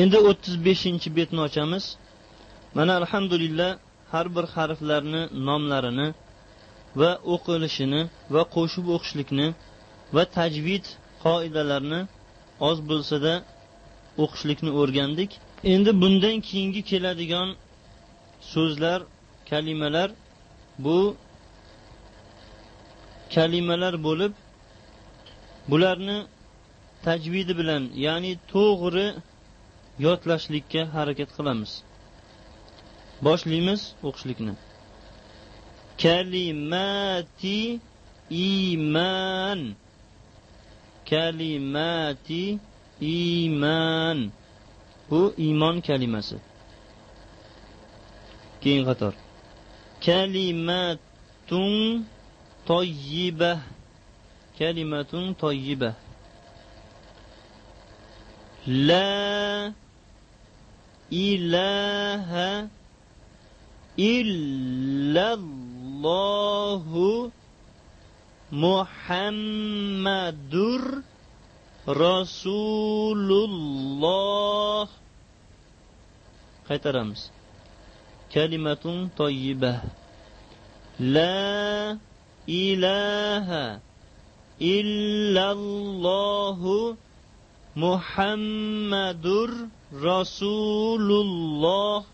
endi o'ttiz beshinchi betni ochamiz. Mana alhamdulillah har bir harflarni nomlarini va o'qilishini va qo'shib o'qishlikni va tajvid qoidalarini oz bo'lsa-da o'qishlikni o'rgandik. Endi bundan keyingi keladigan so'zlar kalimalar. Bu kalimalar bo'lib bularni tajvidi bilan ya'ni to'g'ri yodlashlikka harakat qilamiz. Boshlaymiz o'qishlikni. Kalimati iymon kalimati iymon bu iymon kalimasi. Keyin qator. Kalimatun toyyiba. Kalimatun toyyiba. لا إله إلا الله محمد رسول الله قيترمز كلمة طيبة لا إله إلا الله محمد الله محمد رسول الله.